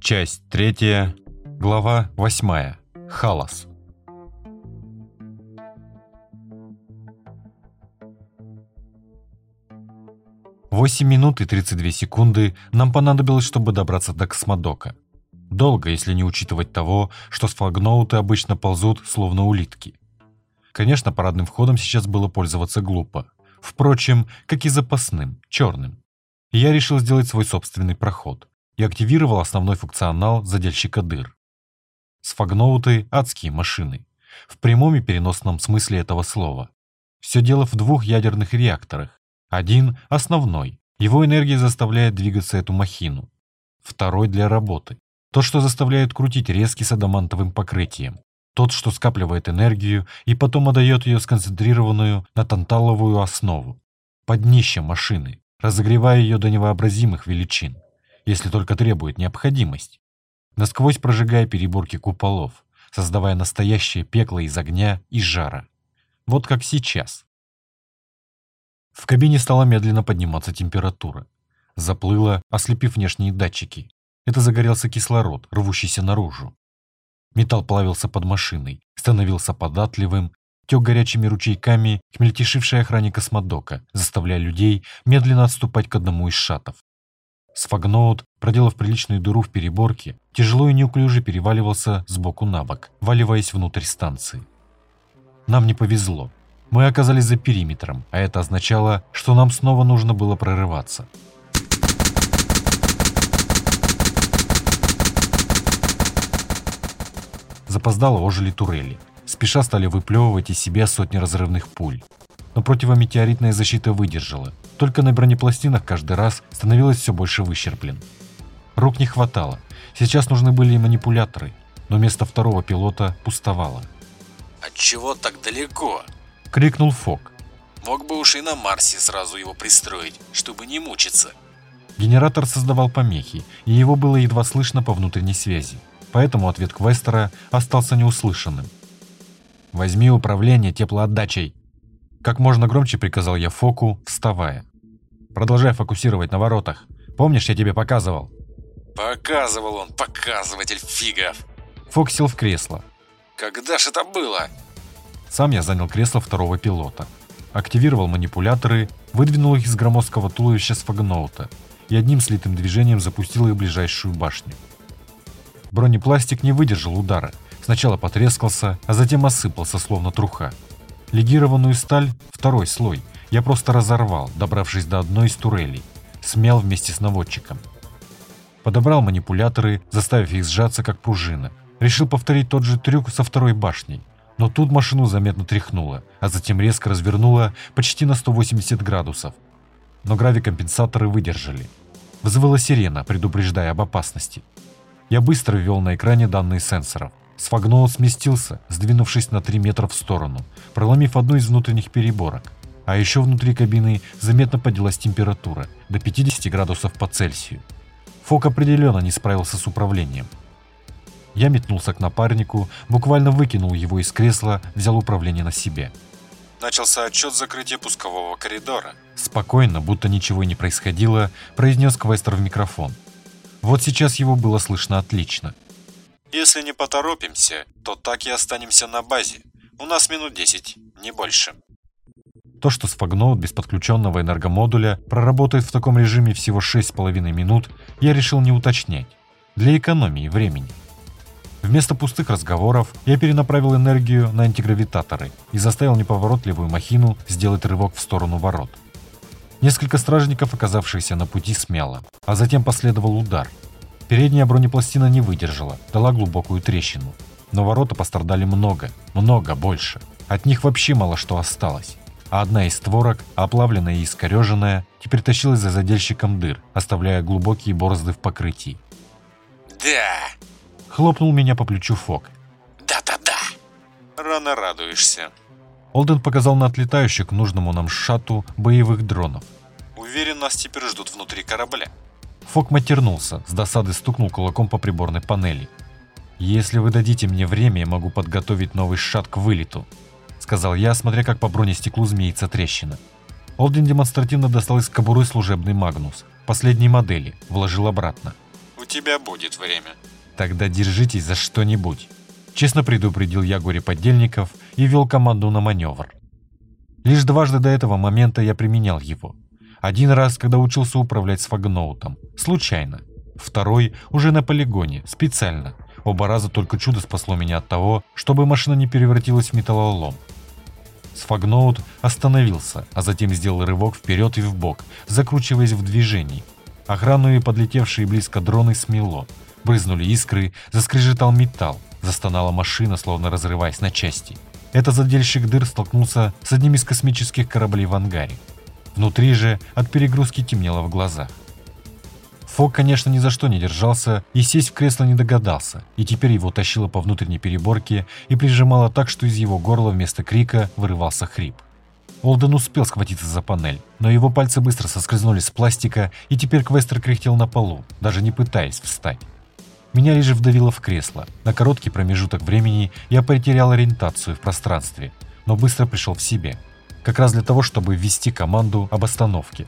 Часть третья, глава восьмая. Халас. Восемь минут и 32 секунды нам понадобилось, чтобы добраться до космодока. Долго, если не учитывать того, что сфлагноуты обычно ползут, словно улитки. Конечно, парадным входом сейчас было пользоваться глупо. Впрочем, как и запасным, черным. я решил сделать свой собственный проход и активировал основной функционал задельщика дыр. Сфагноуты – адские машины. В прямом и переносном смысле этого слова. Все дело в двух ядерных реакторах. Один – основной. Его энергия заставляет двигаться эту махину. Второй – для работы. То, что заставляет крутить резки с адамантовым покрытием. Тот, что скапливает энергию и потом отдает ее сконцентрированную на танталовую основу. Под днищем машины, разогревая ее до невообразимых величин если только требует необходимость, насквозь прожигая переборки куполов, создавая настоящее пекло из огня и жара. Вот как сейчас. В кабине стала медленно подниматься температура. Заплыла, ослепив внешние датчики. Это загорелся кислород, рвущийся наружу. Металл плавился под машиной, становился податливым, тек горячими ручейками к мельтешившей охране космодока, заставляя людей медленно отступать к одному из шатов. Сфагноут, проделав приличную дыру в переборке, тяжело и неуклюже переваливался с боку на бок, валиваясь внутрь станции. Нам не повезло. Мы оказались за периметром, а это означало, что нам снова нужно было прорываться. Запоздало ожили турели. Спеша стали выплевывать из себя сотни разрывных пуль но противометеоритная защита выдержала. Только на бронепластинах каждый раз становилось все больше выщерблен. Рук не хватало. Сейчас нужны были и манипуляторы, но место второго пилота пустовало. «Отчего так далеко?» — крикнул Фок. «Мог бы уж и на Марсе сразу его пристроить, чтобы не мучиться». Генератор создавал помехи, и его было едва слышно по внутренней связи. Поэтому ответ Квестера остался неуслышанным. «Возьми управление теплоотдачей», как можно громче приказал я Фоку, вставая. Продолжай фокусировать на воротах. Помнишь, я тебе показывал? Показывал он, показыватель фигов. Фок сел в кресло. Когда ж это было? Сам я занял кресло второго пилота. Активировал манипуляторы, выдвинул их из громоздкого туловища с фагноута и одним слитым движением запустил их в ближайшую башню. Бронепластик не выдержал удара. Сначала потрескался, а затем осыпался, словно труха. Легированную сталь, второй слой, я просто разорвал, добравшись до одной из турелей. Смял вместе с наводчиком. Подобрал манипуляторы, заставив их сжаться, как пружина. Решил повторить тот же трюк со второй башней. Но тут машину заметно тряхнуло, а затем резко развернуло почти на 180 градусов. Но гравикомпенсаторы выдержали. Взвыла сирена, предупреждая об опасности. Я быстро ввел на экране данные сенсоров. Сфагнол сместился, сдвинувшись на 3 метра в сторону, проломив одну из внутренних переборок. А еще внутри кабины заметно поднялась температура до 50 градусов по Цельсию. Фок определенно не справился с управлением. Я метнулся к напарнику, буквально выкинул его из кресла, взял управление на себе. Начался отчет закрытия пускового коридора. Спокойно, будто ничего не происходило, произнес Квестер в микрофон. Вот сейчас его было слышно отлично. Если не поторопимся, то так и останемся на базе. У нас минут 10, не больше. То, что Сфагноут без подключенного энергомодуля проработает в таком режиме всего 6,5 минут, я решил не уточнять. Для экономии времени. Вместо пустых разговоров я перенаправил энергию на антигравитаторы и заставил неповоротливую махину сделать рывок в сторону ворот. Несколько стражников, оказавшихся на пути, смяло, а затем последовал удар – Передняя бронепластина не выдержала, дала глубокую трещину. Но ворота пострадали много, много больше. От них вообще мало что осталось. А одна из створок, оплавленная и искореженная, теперь тащилась за задельщиком дыр, оставляя глубокие борозды в покрытии. «Да!» — хлопнул меня по плечу Фок. «Да-да-да!» «Рано радуешься!» Олден показал на отлетающих к нужному нам шату боевых дронов. «Уверен, нас теперь ждут внутри корабля». Фок матернулся, с досады стукнул кулаком по приборной панели. «Если вы дадите мне время, я могу подготовить новый шат к вылету», сказал я, смотря как по бронестеклу змеится трещина. Олдин демонстративно достал из кобуры служебный Магнус. Последней модели. Вложил обратно. «У тебя будет время». «Тогда держитесь за что-нибудь». Честно предупредил я горе-подельников и вел команду на маневр. Лишь дважды до этого момента я применял его. Один раз, когда учился управлять с фагноутом. Случайно. Второй уже на полигоне, специально. Оба раза только чудо спасло меня от того, чтобы машина не превратилась в металлолом. Сфагноут остановился, а затем сделал рывок вперед и вбок, закручиваясь в движении. Охрану и подлетевшие близко дроны смело. Брызнули искры, заскрежетал металл, застонала машина, словно разрываясь на части. Этот задельщик дыр столкнулся с одним из космических кораблей в ангаре. Внутри же от перегрузки темнело в глазах. Фок, конечно, ни за что не держался и сесть в кресло не догадался, и теперь его тащило по внутренней переборке и прижимало так, что из его горла вместо крика вырывался хрип. Олден успел схватиться за панель, но его пальцы быстро соскользнули с пластика, и теперь Квестер кряхтел на полу, даже не пытаясь встать. Меня лишь вдавило в кресло. На короткий промежуток времени я потерял ориентацию в пространстве, но быстро пришел в себе. Как раз для того, чтобы ввести команду об остановке.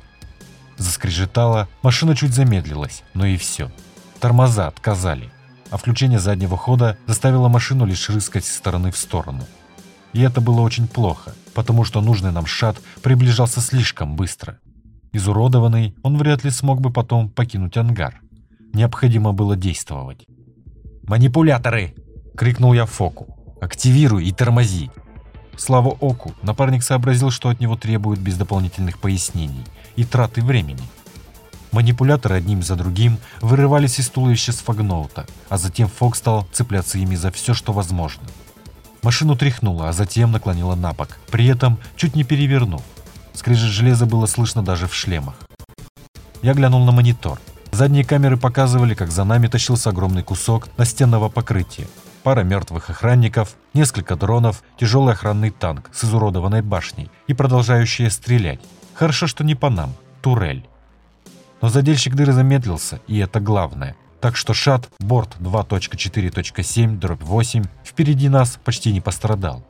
Заскрежетало, машина чуть замедлилась, но и все. Тормоза отказали, а включение заднего хода заставило машину лишь рыскать из стороны в сторону. И это было очень плохо, потому что нужный нам шат приближался слишком быстро. Изуродованный, он вряд ли смог бы потом покинуть ангар. Необходимо было действовать. «Манипуляторы!» — крикнул я Фоку. «Активируй и тормози!» Слава Оку, напарник сообразил, что от него требуют без дополнительных пояснений и траты времени. Манипуляторы одним за другим вырывались из туловища с фагноута, а затем Фок стал цепляться ими за все, что возможно. Машину тряхнуло, а затем наклонило на бок, при этом чуть не перевернув. Скрежет железа было слышно даже в шлемах. Я глянул на монитор. Задние камеры показывали, как за нами тащился огромный кусок настенного покрытия, пара мертвых охранников, несколько дронов, тяжелый охранный танк с изуродованной башней и продолжающие стрелять. Хорошо, что не по нам, турель. Но задельщик дыры замедлился, и это главное. Так что шат, борт 2.4.7, дробь 8, впереди нас почти не пострадал.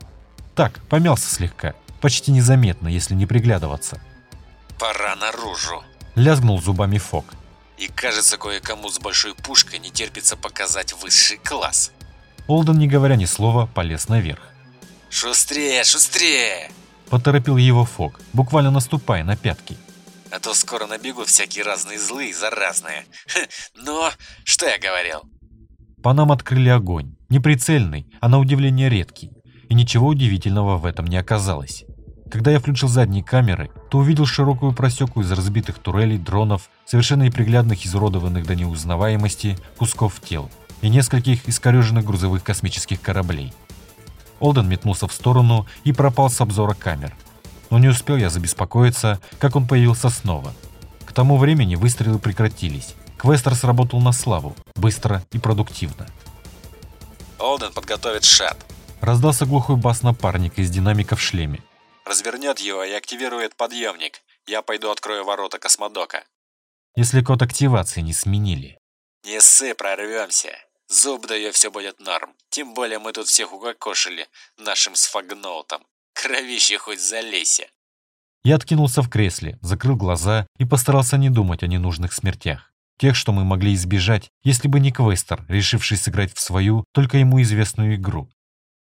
Так, помялся слегка, почти незаметно, если не приглядываться. «Пора наружу!» Лязгнул зубами Фок. «И кажется, кое-кому с большой пушкой не терпится показать высший класс!» Олден, не говоря ни слова, полез наверх. «Шустрее, шустрее!» Поторопил его Фок, буквально наступая на пятки. «А то скоро набегут всякие разные злые, заразные. Но, что я говорил?» По нам открыли огонь. Не прицельный, а на удивление редкий. И ничего удивительного в этом не оказалось. Когда я включил задние камеры, то увидел широкую просеку из разбитых турелей, дронов, совершенно неприглядных, изуродованных до неузнаваемости кусков тел и нескольких искореженных грузовых космических кораблей. Олден метнулся в сторону и пропал с обзора камер. Но не успел я забеспокоиться, как он появился снова. К тому времени выстрелы прекратились. Квестер сработал на славу, быстро и продуктивно. «Олден подготовит шат», Раздался глухой бас напарника из динамика в шлеме. Развернет его и активирует подъемник. Я пойду открою ворота космодока. Если код активации не сменили. Не ссы, прорвемся. Зуб даю, все будет норм. Тем более мы тут всех укокошили нашим сфагноутом. Кровище хоть залейся. Я откинулся в кресле, закрыл глаза и постарался не думать о ненужных смертях. Тех, что мы могли избежать, если бы не Квестер, решивший сыграть в свою, только ему известную игру.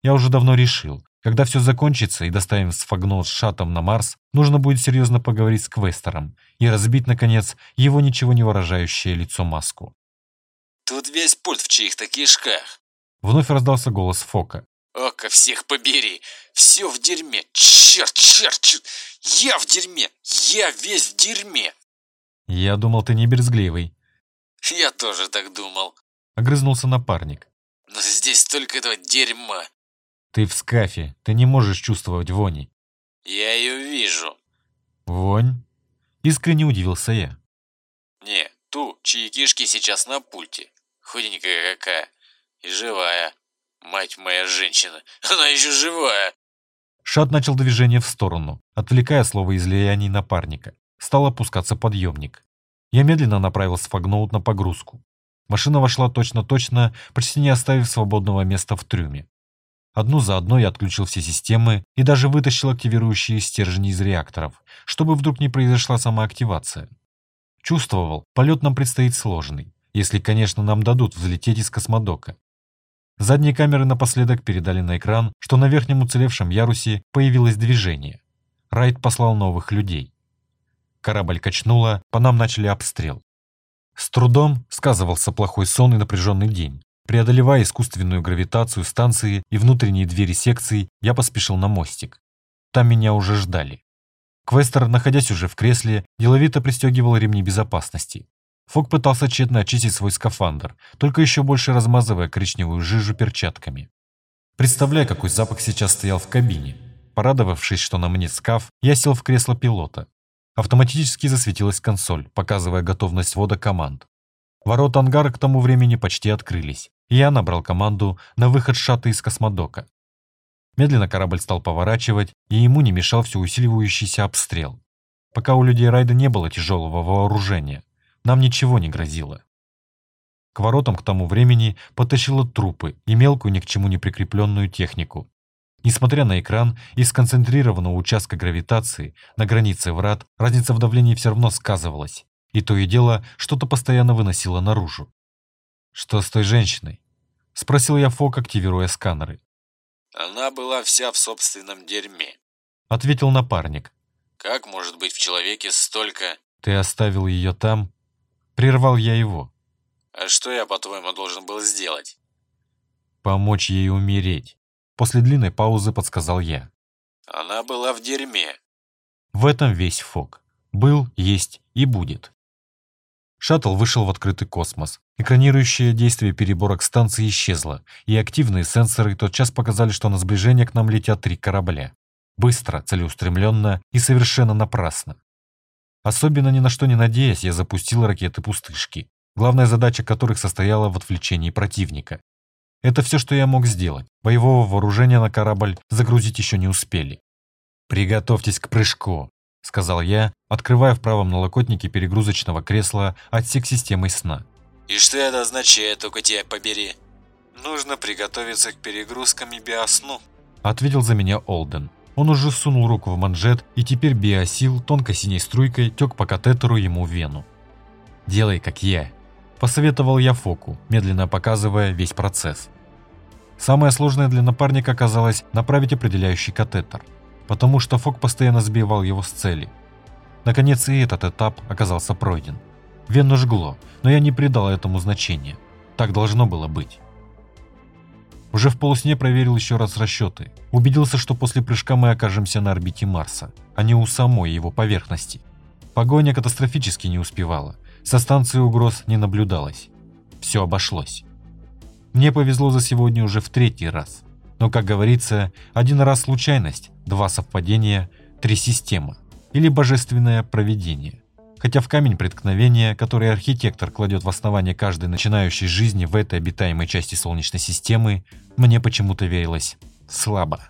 Я уже давно решил, когда все закончится и доставим сфагнол с шатом на Марс, нужно будет серьезно поговорить с Квестером и разбить, наконец, его ничего не выражающее лицо маску. Тут весь пульт в чьих-то кишках. Вновь раздался голос Фока. Ока всех побери. Все в дерьме. Черт, черт, черт. Я в дерьме. Я весь в дерьме. «Я думал, ты не брезгливый», Я тоже так думал. — огрызнулся напарник. Но здесь столько этого дерьма. «Ты в скафе, ты не можешь чувствовать вони». Я ее вижу. «Вонь?» — искренне удивился я. Не, ту, чьи кишки сейчас на пульте. Худенькая какая. И живая. Мать моя женщина. Она еще живая. Шат начал движение в сторону, отвлекая слово излияний напарника. Стал опускаться подъемник. Я медленно направил сфагноут на погрузку. Машина вошла точно-точно, почти не оставив свободного места в трюме. Одну за одной я отключил все системы и даже вытащил активирующие стержни из реакторов, чтобы вдруг не произошла самоактивация. Чувствовал, полет нам предстоит сложный, если, конечно, нам дадут взлететь из космодока. Задние камеры напоследок передали на экран, что на верхнем уцелевшем ярусе появилось движение. Райт послал новых людей. Корабль качнуло, по нам начали обстрел. С трудом сказывался плохой сон и напряженный день. Преодолевая искусственную гравитацию станции и внутренние двери секции, я поспешил на мостик. Там меня уже ждали. Квестер, находясь уже в кресле, деловито пристегивал ремни безопасности. Фок пытался тщетно очистить свой скафандр, только еще больше размазывая коричневую жижу перчатками. Представляю, какой запах сейчас стоял в кабине. Порадовавшись, что на мне скаф, я сел в кресло пилота. Автоматически засветилась консоль, показывая готовность ввода команд. Ворота ангара к тому времени почти открылись, я набрал команду на выход шатта из космодока. Медленно корабль стал поворачивать, и ему не мешал все усиливающийся обстрел. Пока у людей райда не было тяжелого вооружения, нам ничего не грозило. К воротам к тому времени потащило трупы и мелкую ни к чему не прикрепленную технику. Несмотря на экран и сконцентрированного участка гравитации на границе врат, разница в давлении все равно сказывалась, и то и дело что-то постоянно выносило наружу. «Что с той женщиной?» — спросил я Фок, активируя сканеры. «Она была вся в собственном дерьме», — ответил напарник. «Как может быть в человеке столько...» «Ты оставил ее там?» Прервал я его. «А что я, по-твоему, должен был сделать?» «Помочь ей умереть». После длинной паузы подсказал я. «Она была в дерьме». В этом весь Фок. Был, есть и будет. Шаттл вышел в открытый космос. Экранирующее действие переборок станции исчезло, и активные сенсоры тотчас показали, что на сближение к нам летят три корабля. Быстро, целеустремленно и совершенно напрасно. Особенно ни на что не надеясь, я запустил ракеты-пустышки, главная задача которых состояла в отвлечении противника. Это все, что я мог сделать. Боевого вооружения на корабль загрузить еще не успели. «Приготовьтесь к прыжку», — сказал я, открывая в правом налокотнике перегрузочного кресла отсек системы сна. «И что это означает, только тебя побери?» «Нужно приготовиться к перегрузкам и биосну», — ответил за меня Олден. Он уже сунул руку в манжет, и теперь биосил тонкой синей струйкой тек по катетеру ему в вену. «Делай, как я», – посоветовал я Фоку, медленно показывая весь процесс. Самое сложное для напарника оказалось направить определяющий катетер, потому что Фок постоянно сбивал его с цели. Наконец и этот этап оказался пройден. Вену жгло, но я не придал этому значения. Так должно было быть. Уже в полусне проверил еще раз расчеты. Убедился, что после прыжка мы окажемся на орбите Марса, а не у самой его поверхности. Погоня катастрофически не успевала. Со станции угроз не наблюдалось. Все обошлось. Мне повезло за сегодня уже в третий раз. Но, как говорится, один раз случайность, два совпадения, три система. Или божественное провидение. Хотя в камень преткновения, который архитектор кладет в основание каждой начинающей жизни в этой обитаемой части Солнечной системы, мне почему-то верилось слабо.